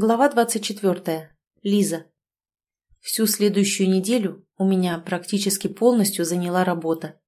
Глава 24. Лиза. Всю следующую неделю у меня практически полностью заняла работа.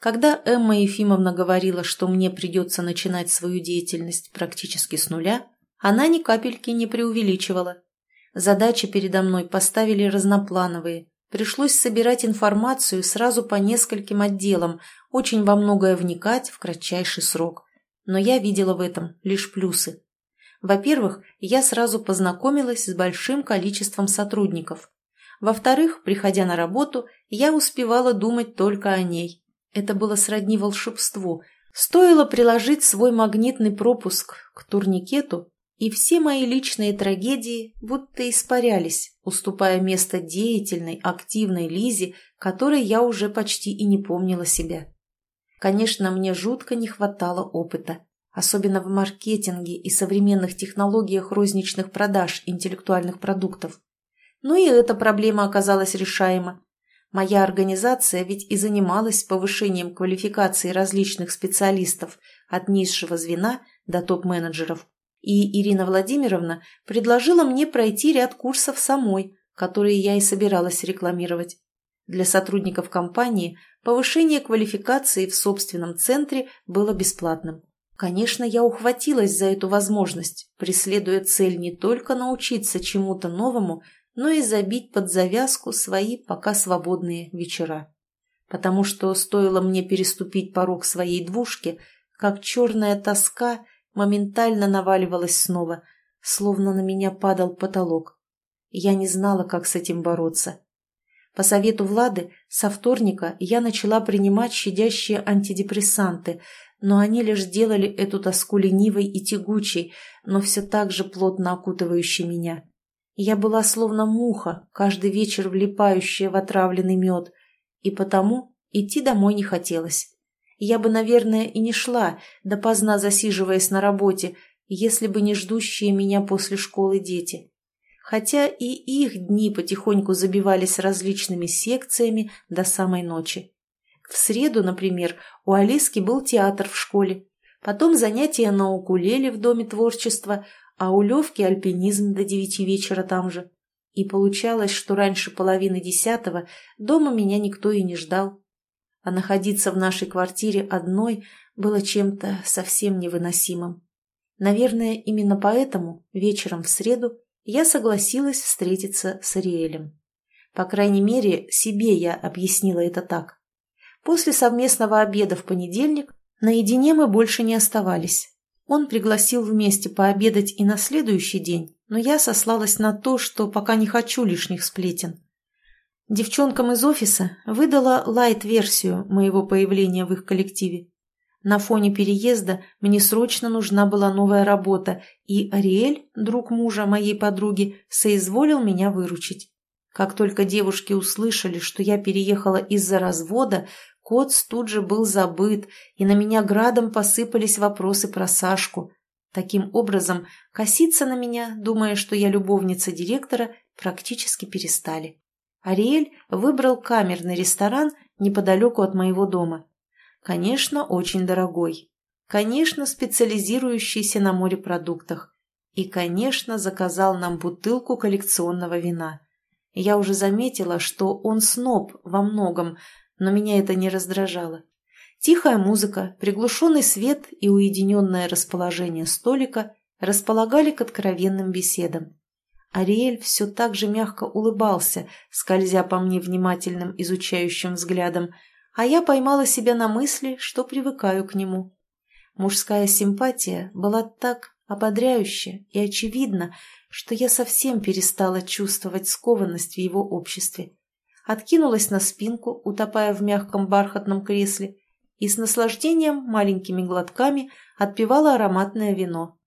Когда Эмма Ефимовна говорила, что мне придется начинать свою деятельность практически с нуля, она ни капельки не преувеличивала. Задачи передо мной поставили разноплановые. Пришлось собирать информацию сразу по нескольким отделам, очень во многое вникать в кратчайший срок. Но я видела в этом лишь плюсы. Во-первых, я сразу познакомилась с большим количеством сотрудников. Во-вторых, приходя на работу, я успевала думать только о ней. Это было сродни волшебству. Стоило приложить свой магнитный пропуск к турникету, и все мои личные трагедии будто испарялись, уступая место деятельной, активной Лизе, которой я уже почти и не помнила себя. Конечно, мне жутко не хватало опыта особенно в маркетинге и современных технологиях розничных продаж интеллектуальных продуктов. Но и эта проблема оказалась решаема. Моя организация ведь и занималась повышением квалификации различных специалистов от низшего звена до топ-менеджеров. И Ирина Владимировна предложила мне пройти ряд курсов самой, которые я и собиралась рекламировать. Для сотрудников компании повышение квалификации в собственном центре было бесплатным. Конечно, я ухватилась за эту возможность, преследуя цель не только научиться чему-то новому, но и забить под завязку свои пока свободные вечера. Потому что стоило мне переступить порог своей двушки, как черная тоска моментально наваливалась снова, словно на меня падал потолок. Я не знала, как с этим бороться. По совету Влады, со вторника я начала принимать щадящие антидепрессанты – но они лишь делали эту тоску ленивой и тягучей, но все так же плотно окутывающей меня. Я была словно муха, каждый вечер влипающая в отравленный мед, и потому идти домой не хотелось. Я бы, наверное, и не шла, допоздна засиживаясь на работе, если бы не ждущие меня после школы дети. Хотя и их дни потихоньку забивались различными секциями до самой ночи. В среду, например, у Алиски был театр в школе, потом занятия на укулеле в Доме творчества, а у Левки альпинизм до девяти вечера там же. И получалось, что раньше половины десятого дома меня никто и не ждал. А находиться в нашей квартире одной было чем-то совсем невыносимым. Наверное, именно поэтому вечером в среду я согласилась встретиться с Ариэлем. По крайней мере, себе я объяснила это так. После совместного обеда в понедельник наедине мы больше не оставались. Он пригласил вместе пообедать и на следующий день, но я сослалась на то, что пока не хочу лишних сплетен. Девчонкам из офиса выдала лайт-версию моего появления в их коллективе. На фоне переезда мне срочно нужна была новая работа, и Ариэль, друг мужа моей подруги, соизволил меня выручить. Как только девушки услышали, что я переехала из-за развода, Коц тут же был забыт, и на меня градом посыпались вопросы про Сашку. Таким образом, коситься на меня, думая, что я любовница директора, практически перестали. Ариэль выбрал камерный ресторан неподалеку от моего дома. Конечно, очень дорогой. Конечно, специализирующийся на морепродуктах. И, конечно, заказал нам бутылку коллекционного вина. Я уже заметила, что он сноб во многом, но меня это не раздражало. Тихая музыка, приглушенный свет и уединенное расположение столика располагали к откровенным беседам. Ариэль все так же мягко улыбался, скользя по мне внимательным изучающим взглядом, а я поймала себя на мысли, что привыкаю к нему. Мужская симпатия была так ободряющая и очевидна, что я совсем перестала чувствовать скованность в его обществе откинулась на спинку, утопая в мягком бархатном кресле, и с наслаждением маленькими глотками отпивала ароматное вино.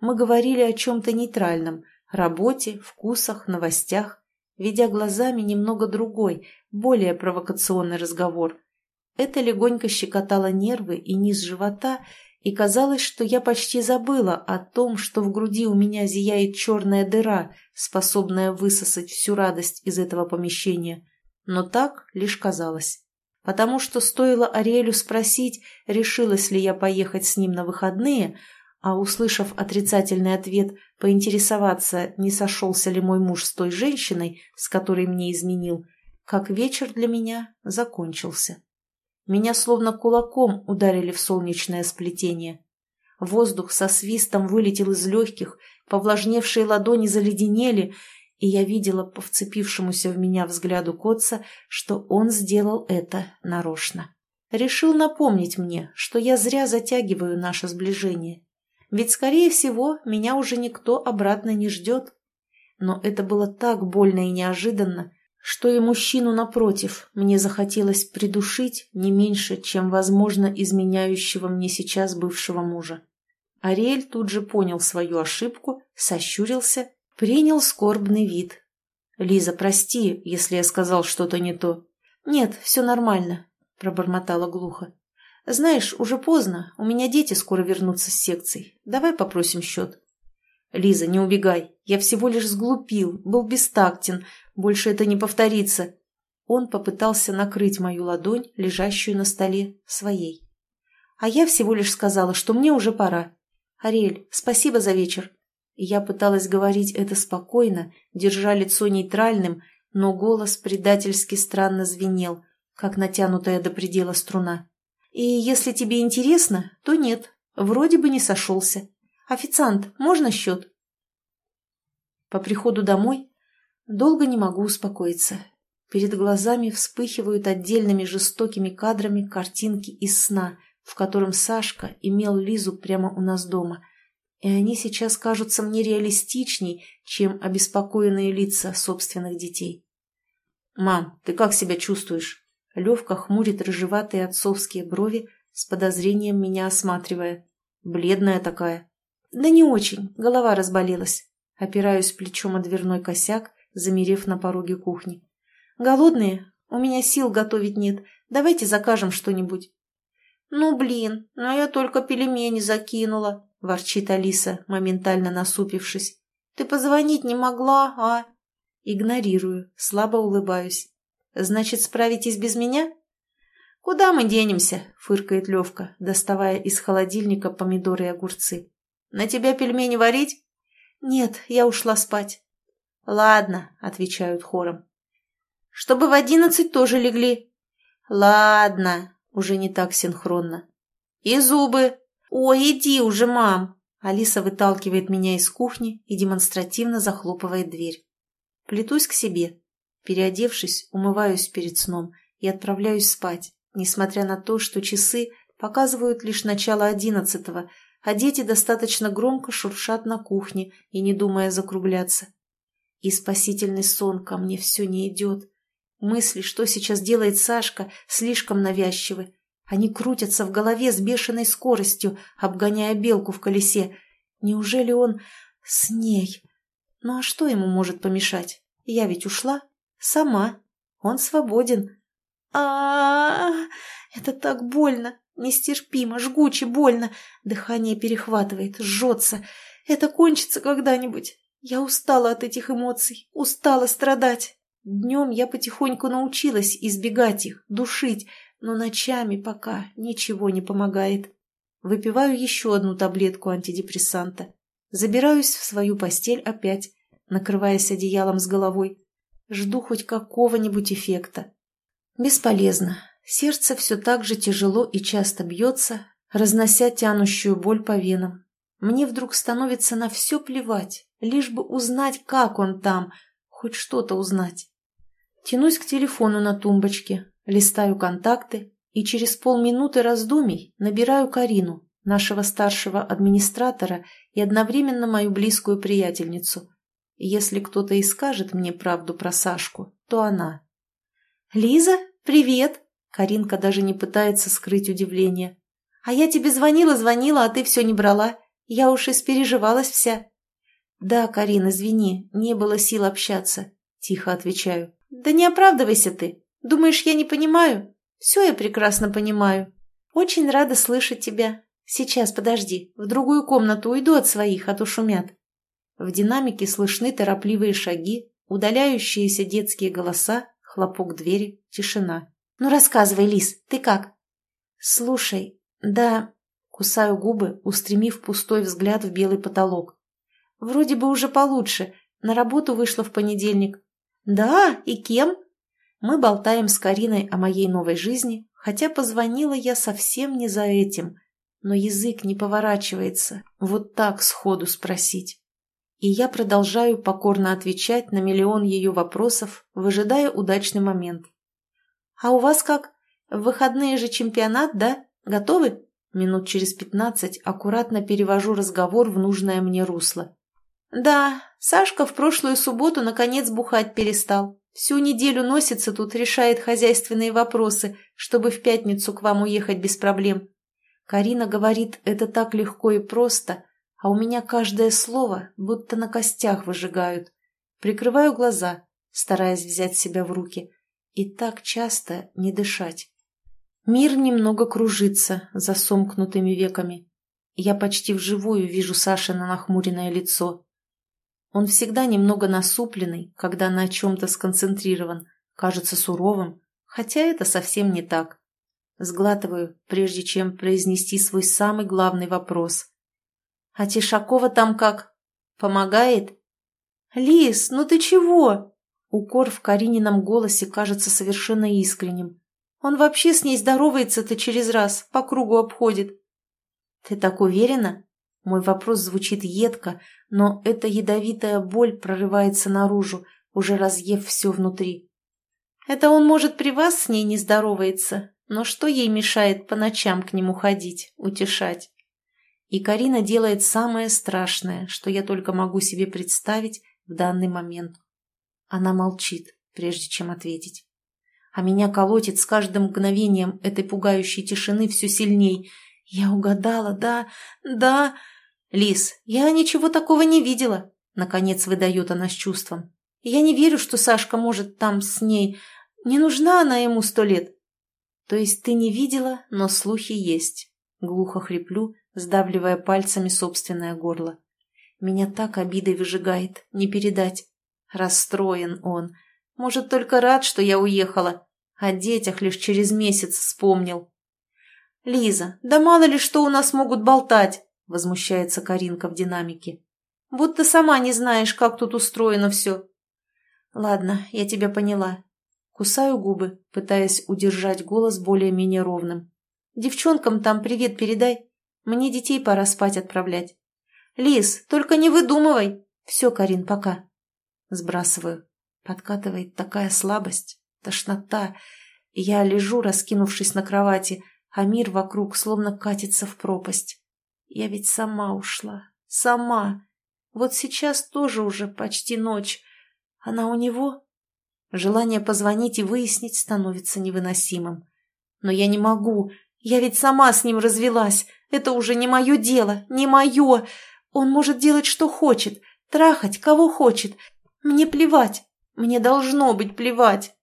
Мы говорили о чем-то нейтральном – работе, вкусах, новостях, ведя глазами немного другой, более провокационный разговор. Это легонько щекотало нервы и низ живота, и казалось, что я почти забыла о том, что в груди у меня зияет черная дыра, способная высосать всю радость из этого помещения – но так лишь казалось. Потому что стоило Ариэлю спросить, решилась ли я поехать с ним на выходные, а услышав отрицательный ответ, поинтересоваться, не сошелся ли мой муж с той женщиной, с которой мне изменил, как вечер для меня закончился. Меня словно кулаком ударили в солнечное сплетение. Воздух со свистом вылетел из легких, повлажневшие ладони заледенели, и я видела по вцепившемуся в меня взгляду Котца, что он сделал это нарочно. Решил напомнить мне, что я зря затягиваю наше сближение. Ведь, скорее всего, меня уже никто обратно не ждет. Но это было так больно и неожиданно, что и мужчину напротив мне захотелось придушить не меньше, чем, возможно, изменяющего мне сейчас бывшего мужа. Ариэль тут же понял свою ошибку, сощурился, принял скорбный вид. «Лиза, прости, если я сказал что-то не то». «Нет, все нормально», — пробормотала глухо. «Знаешь, уже поздно, у меня дети скоро вернутся с секций. Давай попросим счет». «Лиза, не убегай. Я всего лишь сглупил, был бестактен. Больше это не повторится». Он попытался накрыть мою ладонь, лежащую на столе, своей. А я всего лишь сказала, что мне уже пора. «Ариэль, спасибо за вечер». Я пыталась говорить это спокойно, держа лицо нейтральным, но голос предательски странно звенел, как натянутая до предела струна. И если тебе интересно, то нет, вроде бы не сошелся. Официант, можно счет? По приходу домой долго не могу успокоиться. Перед глазами вспыхивают отдельными жестокими кадрами картинки из сна, в котором Сашка имел Лизу прямо у нас дома. И они сейчас кажутся мне реалистичней, чем обеспокоенные лица собственных детей. «Мам, ты как себя чувствуешь?» Левка хмурит рыжеватые отцовские брови, с подозрением меня осматривая. Бледная такая. Да не очень, голова разболелась. Опираюсь плечом о дверной косяк, замерев на пороге кухни. Голодные? У меня сил готовить нет. Давайте закажем что-нибудь. Ну, блин, но я только пельмени закинула, ворчит Алиса, моментально насупившись. Ты позвонить не могла, а? Игнорирую, слабо улыбаюсь. Значит, справитесь без меня? Куда мы денемся? Фыркает Левка, доставая из холодильника помидоры и огурцы. На тебя пельмени варить? Нет, я ушла спать. Ладно, отвечают хором. Чтобы в одиннадцать тоже легли. Ладно, уже не так синхронно. И зубы. Ой, иди уже, мам. Алиса выталкивает меня из кухни и демонстративно захлопывает дверь. Плетусь к себе. Переодевшись, умываюсь перед сном и отправляюсь спать, несмотря на то, что часы показывают лишь начало одиннадцатого, а дети достаточно громко шуршат на кухне и не думая закругляться. И спасительный сон ко мне все не идет. Мысли, что сейчас делает Сашка, слишком навязчивы. Они крутятся в голове с бешеной скоростью, обгоняя белку в колесе. Неужели он с ней? Ну а что ему может помешать? Я ведь ушла. Сама. Он свободен. а а, -а, Это так больно, нестерпимо, жгуче больно. Дыхание перехватывает, жжется. Это кончится когда-нибудь. Я устала от этих эмоций, устала страдать. Днем я потихоньку научилась избегать их, душить, но ночами пока ничего не помогает. Выпиваю еще одну таблетку антидепрессанта. Забираюсь в свою постель опять, накрываясь одеялом с головой. Жду хоть какого-нибудь эффекта. Бесполезно. Сердце все так же тяжело и часто бьется, разнося тянущую боль по венам. Мне вдруг становится на все плевать, лишь бы узнать, как он там, хоть что-то узнать. Тянусь к телефону на тумбочке, листаю контакты и через полминуты раздумий набираю Карину, нашего старшего администратора и одновременно мою близкую приятельницу. Если кто-то и скажет мне правду про Сашку, то она. «Лиза, привет!» Каринка даже не пытается скрыть удивление. «А я тебе звонила-звонила, а ты все не брала. Я уж испереживалась вся». «Да, Карин, извини, не было сил общаться», – тихо отвечаю. «Да не оправдывайся ты. Думаешь, я не понимаю? Все я прекрасно понимаю. Очень рада слышать тебя. Сейчас, подожди, в другую комнату уйду от своих, а то шумят». В динамике слышны торопливые шаги, удаляющиеся детские голоса, хлопок двери, тишина. «Ну рассказывай, Лис, ты как?» «Слушай, да, Кусаю губы, устремив пустой взгляд в белый потолок. Вроде бы уже получше. На работу вышла в понедельник. Да, и кем? Мы болтаем с Кариной о моей новой жизни, хотя позвонила я совсем не за этим. Но язык не поворачивается вот так сходу спросить. И я продолжаю покорно отвечать на миллион ее вопросов, выжидая удачный момент. «А у вас как? В выходные же чемпионат, да? Готовы?» Минут через пятнадцать аккуратно перевожу разговор в нужное мне русло. «Да, Сашка в прошлую субботу наконец бухать перестал. Всю неделю носится тут, решает хозяйственные вопросы, чтобы в пятницу к вам уехать без проблем. Карина говорит, это так легко и просто, а у меня каждое слово будто на костях выжигают. Прикрываю глаза, стараясь взять себя в руки, и так часто не дышать. Мир немного кружится за сомкнутыми веками. Я почти вживую вижу Сашино нахмуренное лицо. Он всегда немного насупленный, когда на чем-то сконцентрирован, кажется суровым, хотя это совсем не так. Сглатываю, прежде чем произнести свой самый главный вопрос. «А Тишакова там как? Помогает?» «Лис, ну ты чего?» Укор в Каринином голосе кажется совершенно искренним. «Он вообще с ней здоровается-то через раз, по кругу обходит». «Ты так уверена?» Мой вопрос звучит едко, но эта ядовитая боль прорывается наружу, уже разъев все внутри. «Это он, может, при вас с ней не здоровается, но что ей мешает по ночам к нему ходить, утешать?» И Карина делает самое страшное, что я только могу себе представить в данный момент. Она молчит, прежде чем ответить. А меня колотит с каждым мгновением этой пугающей тишины все сильней. Я угадала, да, да. Лис, я ничего такого не видела, наконец выдает она с чувством. Я не верю, что Сашка может там с ней. Не нужна она ему сто лет. То есть ты не видела, но слухи есть. Глухо хриплю, сдавливая пальцами собственное горло. Меня так обидой выжигает, не передать. Расстроен он. Может, только рад, что я уехала. О детях лишь через месяц вспомнил. «Лиза, да мало ли что у нас могут болтать!» — возмущается Каринка в динамике. «Будто сама не знаешь, как тут устроено все». «Ладно, я тебя поняла». Кусаю губы, пытаясь удержать голос более-менее ровным. «Девчонкам там привет передай. Мне детей пора спать отправлять». «Лиз, только не выдумывай!» «Все, Карин, пока». Сбрасываю. Подкатывает такая слабость, тошнота. Я лежу, раскинувшись на кровати, а мир вокруг словно катится в пропасть. Я ведь сама ушла. Сама. Вот сейчас тоже уже почти ночь. Она у него? Желание позвонить и выяснить становится невыносимым. Но я не могу. Я ведь сама с ним развелась. Это уже не мое дело, не мое. Он может делать, что хочет, трахать, кого хочет, мне плевать. Мне должно быть плевать.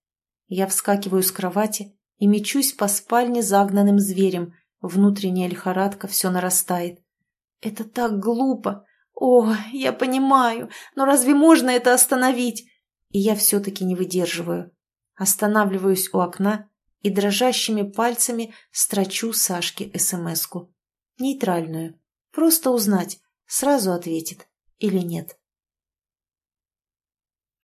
Я вскакиваю с кровати и мечусь по спальне загнанным зверем. Внутренняя лихорадка все нарастает. Это так глупо. О, я понимаю, но разве можно это остановить? И я все-таки не выдерживаю. Останавливаюсь у окна и дрожащими пальцами строчу Сашке СМСку. Нейтральную. Просто узнать, сразу ответит или нет.